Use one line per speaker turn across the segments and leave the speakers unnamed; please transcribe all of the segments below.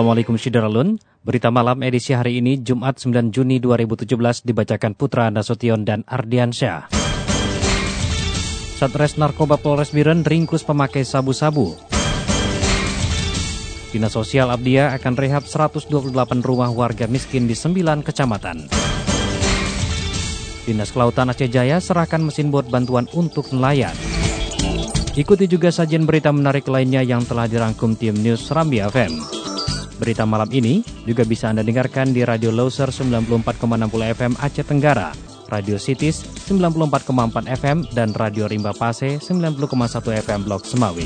Assalamualaikum Syederalun. Berita malam edisi hari ini Jumat 9 Juni 2017 dibacakan Putra Nasution dan Ardiansyah. Satres Narkoba Polres Biren ringkus pemakai sabu-sabu. Dinas Sosial Abdia akan rehab 128 rumah warga miskin di 9 kecamatan. Dinas Kelautan Aceh Jaya serahkan mesin bot bantuan untuk nelayan. Ikuti juga sajian berita menarik lainnya yang telah dirangkum tim News Serambi FM. Berita malam ini juga bisa Anda dengarkan di Radio Loser 94,60 FM Aceh Tenggara, Radio Cities 94,4 FM, dan Radio Rimba Pase 90,1 FM Blok Semawi.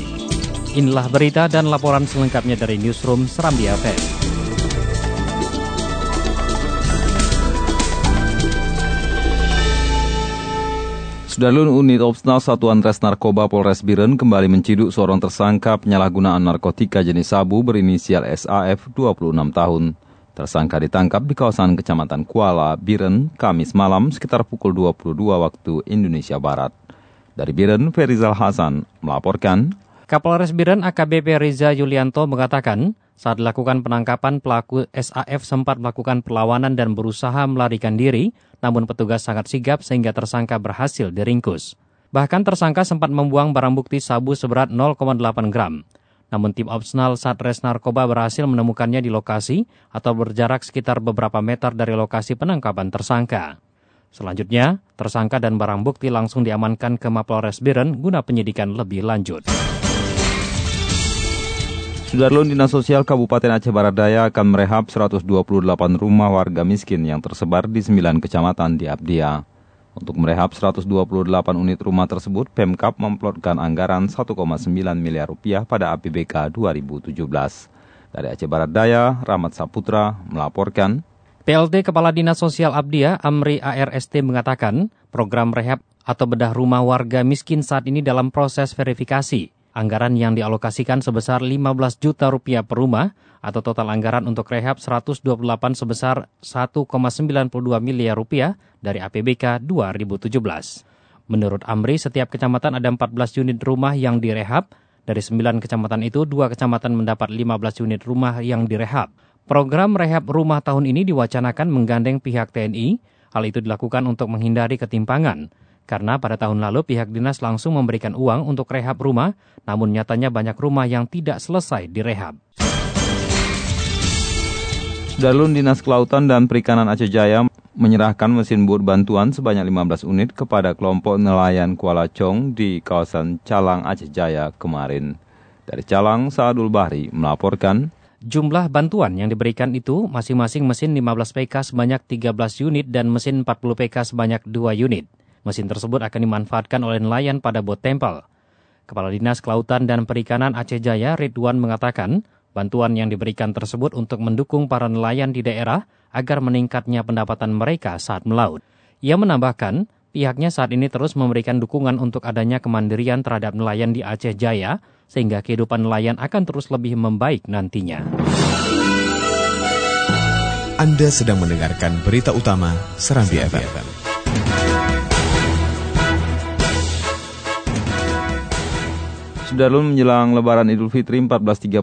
Inilah berita dan laporan selengkapnya dari Newsroom Serambi FM.
Sudarlun Unit Opsnal Satuan Res Narkoba Polres Biren kembali menciduk seorang tersangka penyalahgunaan narkotika jenis sabu berinisial SAF 26 tahun. Tersangka ditangkap di kawasan Kecamatan Kuala, Biren, Kamis malam sekitar pukul 22 waktu Indonesia Barat. Dari Biren, Ferizal Hasan melaporkan.
Kapolres Biren AKBP Riza Yulianto mengatakan, saat dilakukan penangkapan, pelaku SAF sempat melakukan perlawanan dan berusaha melarikan diri, namun petugas sangat sigap sehingga tersangka berhasil diringkus. Bahkan tersangka sempat membuang barang bukti sabu seberat 0,8 gram. Namun tim opsional Satres Narkoba berhasil menemukannya di lokasi atau berjarak sekitar beberapa meter dari lokasi penangkapan tersangka. Selanjutnya, tersangka dan barang bukti langsung diamankan ke Mapolres Biren guna penyidikan lebih lanjut.
Sudarlun Dinas Sosial Kabupaten Aceh Barat Daya akan merehab 128 rumah warga miskin yang tersebar di 9 kecamatan di Abdia. Untuk merehab 128 unit rumah tersebut, Pemkap memplotkan anggaran 1,9 miliar rupiah pada APBK 2017. Dari Aceh Barat Daya, Rahmat Saputra melaporkan.
PLT Kepala Dinas Sosial Abdia, Amri ARST mengatakan, program rehab atau bedah rumah warga miskin saat ini dalam proses verifikasi. Anggaran yang dialokasikan sebesar 15 juta rupiah per rumah atau total anggaran untuk rehab 128 sebesar 1,92 miliar rupiah dari APBK 2017. Menurut Amri, setiap kecamatan ada 14 unit rumah yang direhab. Dari 9 kecamatan itu, dua kecamatan mendapat 15 unit rumah yang direhab. Program rehab rumah tahun ini diwacanakan menggandeng pihak TNI. Hal itu dilakukan untuk menghindari ketimpangan karena pada tahun lalu pihak dinas langsung memberikan uang untuk rehab rumah, namun nyatanya banyak rumah yang tidak selesai direhab.
Darlun Dinas Kelautan dan Perikanan Aceh Jaya menyerahkan mesin bot bantuan sebanyak 15 unit kepada kelompok nelayan Kuala Chong di kawasan Calang Aceh Jaya kemarin. Dari Calang, Saadul Bahri melaporkan,
Jumlah bantuan yang diberikan itu masing-masing mesin 15 PK sebanyak 13 unit dan mesin 40 PK sebanyak 2 unit. Mesin tersebut akan dimanfaatkan oleh nelayan pada bot tempel. Kepala Dinas Kelautan dan Perikanan Aceh Jaya Ridwan mengatakan, bantuan yang diberikan tersebut untuk mendukung para nelayan di daerah agar meningkatnya pendapatan mereka saat melaut. Ia menambahkan, pihaknya saat ini terus memberikan dukungan untuk adanya kemandirian terhadap nelayan di Aceh Jaya, sehingga kehidupan nelayan akan terus lebih membaik nantinya.
Anda sedang mendengarkan berita utama Serambi FM.
Sudarlun menjelang Lebaran Idul Fitri 1438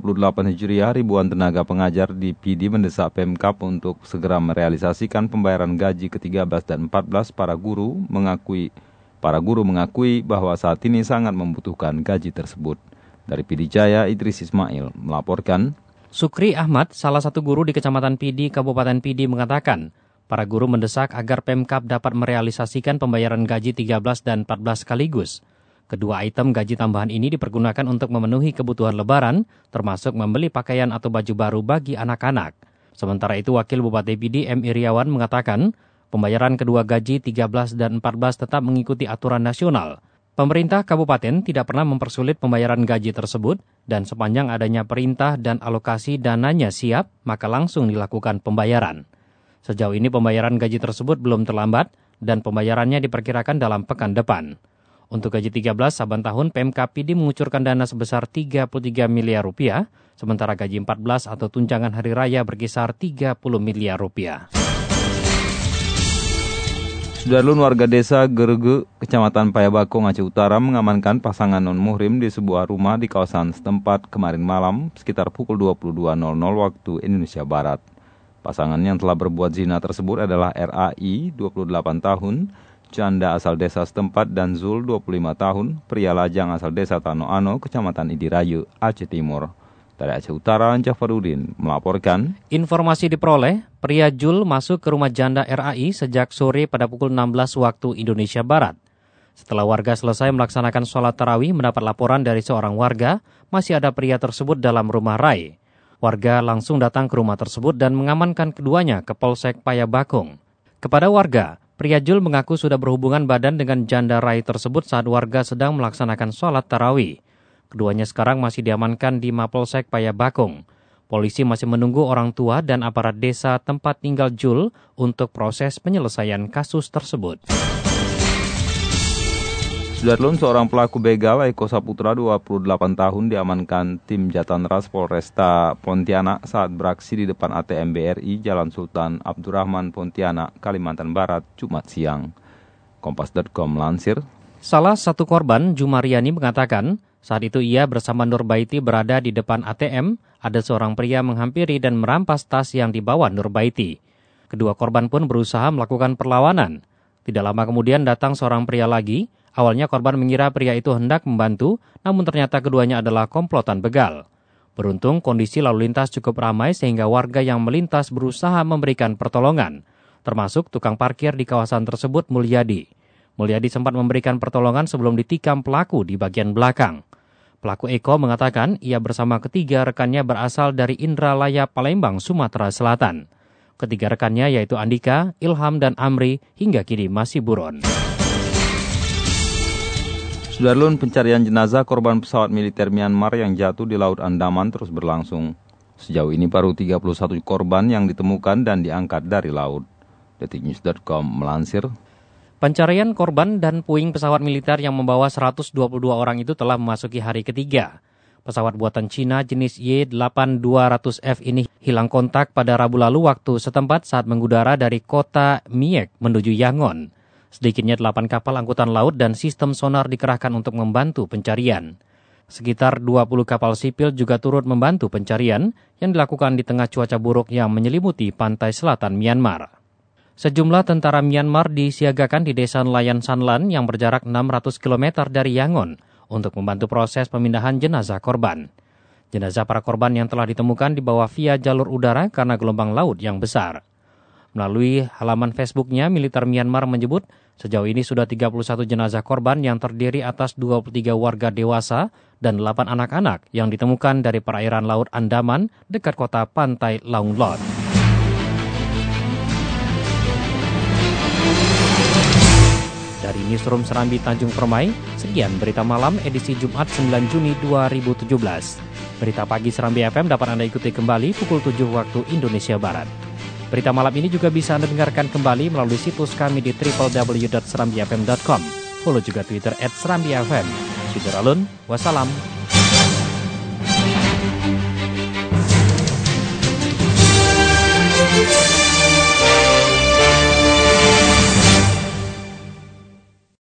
Hijriah, ribuan tenaga pengajar di PD mendesak Pemkap untuk segera merealisasikan pembayaran gaji ke-13 dan 14 para guru mengakui para guru mengakui bahwa saat ini sangat membutuhkan gaji tersebut. Dari PD Jaya, Idris Ismail melaporkan.
Sukri Ahmad, salah satu guru di Kecamatan PD, Kabupaten PD mengatakan, para guru mendesak agar Pemkap dapat merealisasikan pembayaran gaji 13 dan 14 sekaligus. Kedua item gaji tambahan ini dipergunakan untuk memenuhi kebutuhan lebaran, termasuk membeli pakaian atau baju baru bagi anak-anak. Sementara itu, Wakil Bupati PD M. Iriawan mengatakan, pembayaran kedua gaji 13 dan 14 tetap mengikuti aturan nasional. Pemerintah kabupaten tidak pernah mempersulit pembayaran gaji tersebut dan sepanjang adanya perintah dan alokasi dananya siap, maka langsung dilakukan pembayaran. Sejauh ini pembayaran gaji tersebut belum terlambat dan pembayarannya diperkirakan dalam pekan depan. Untuk gaji 13 saban tahun PMK PD mengucurkan dana sebesar 33 miliar rupiah, sementara gaji 14 atau tunjangan hari raya berkisar 30 miliar rupiah.
Sudarlun warga desa Gerge, Kecamatan Payabako, Aceh Utara mengamankan pasangan non-muhrim di sebuah rumah di kawasan setempat kemarin malam sekitar pukul 22.00 waktu Indonesia Barat. Pasangan yang telah berbuat zina tersebut adalah RAI, 28 tahun, Canda asal desa setempat dan Zul, 25 tahun, pria lajang asal desa Tanoano, Kecamatan Idirayu, Aceh Timur. Dari Aceh Utara, Jafarudin melaporkan.
Informasi diperoleh, pria Jul masuk ke rumah janda RAI sejak sore pada pukul 16 waktu Indonesia Barat. Setelah warga selesai melaksanakan sholat tarawih mendapat laporan dari seorang warga, masih ada pria tersebut dalam rumah Rai. Warga langsung datang ke rumah tersebut dan mengamankan keduanya ke Polsek Payabakung. Kepada warga, pria Jul mengaku sudah berhubungan badan dengan janda Rai tersebut saat warga sedang melaksanakan sholat tarawih. Keduanya sekarang masih diamankan di Mapolsek Payabakung. Polisi masih menunggu orang tua dan aparat desa tempat tinggal Jul untuk proses penyelesaian kasus tersebut.
Sudarlun, seorang pelaku begal Eko Saputra 28 tahun diamankan tim Jatan Ras Polresta Pontianak saat beraksi di depan ATM BRI Jalan Sultan Abdurrahman Pontianak, Kalimantan Barat, Jumat siang. Kompas.com lansir.
Salah satu korban, Jumariani mengatakan, saat itu ia bersama Nurbaiti berada di depan ATM, ada seorang pria menghampiri dan merampas tas yang dibawa Nurbaiti. Kedua korban pun berusaha melakukan perlawanan. Tidak lama kemudian datang seorang pria lagi. Awalnya korban mengira pria itu hendak membantu, namun ternyata keduanya adalah komplotan begal. Beruntung kondisi lalu lintas cukup ramai sehingga warga yang melintas berusaha memberikan pertolongan, termasuk tukang parkir di kawasan tersebut Mulyadi. Mulyadi sempat memberikan pertolongan sebelum ditikam pelaku di bagian belakang. Pelaku Eko mengatakan ia bersama ketiga rekannya berasal dari Indralaya, Palembang, Sumatera Selatan. Ketiga rekannya yaitu Andika, Ilham, dan Amri hingga kini masih buron.
Sudarlun pencarian jenazah korban pesawat militer Myanmar yang jatuh di Laut Andaman terus berlangsung. Sejauh ini baru 31 korban yang ditemukan dan diangkat dari laut. Detiknews.com melansir,
Pencarian korban dan puing pesawat militer yang membawa 122 orang itu telah memasuki hari ketiga. Pesawat buatan Cina jenis Y8200F ini hilang kontak pada Rabu lalu waktu setempat saat mengudara dari kota Miek menuju Yangon. Sedikitnya 8 kapal angkutan laut dan sistem sonar dikerahkan untuk membantu pencarian. Sekitar 20 kapal sipil juga turut membantu pencarian yang dilakukan di tengah cuaca buruk yang menyelimuti pantai selatan Myanmar. Sejumlah tentara Myanmar disiagakan di desa nelayan Sanlan yang berjarak 600 km dari Yangon untuk membantu proses pemindahan jenazah korban. Jenazah para korban yang telah ditemukan dibawa via jalur udara karena gelombang laut yang besar. Melalui halaman Facebooknya, militer Myanmar menyebut sejauh ini sudah 31 jenazah korban yang terdiri atas 23 warga dewasa dan 8 anak-anak yang ditemukan dari perairan Laut Andaman dekat kota pantai Laung Lot. Dari Newsroom Serambi Tanjung Permai, sekian berita malam edisi Jumat 9 Juni 2017. Berita pagi Serambi FM dapat Anda ikuti kembali pukul 7 waktu Indonesia Barat. Berita malam ini juga bisa Anda dengarkan kembali melalui situs kami di www.serambifm.com. Follow juga Twitter at Serambi FM. Alun, wassalam.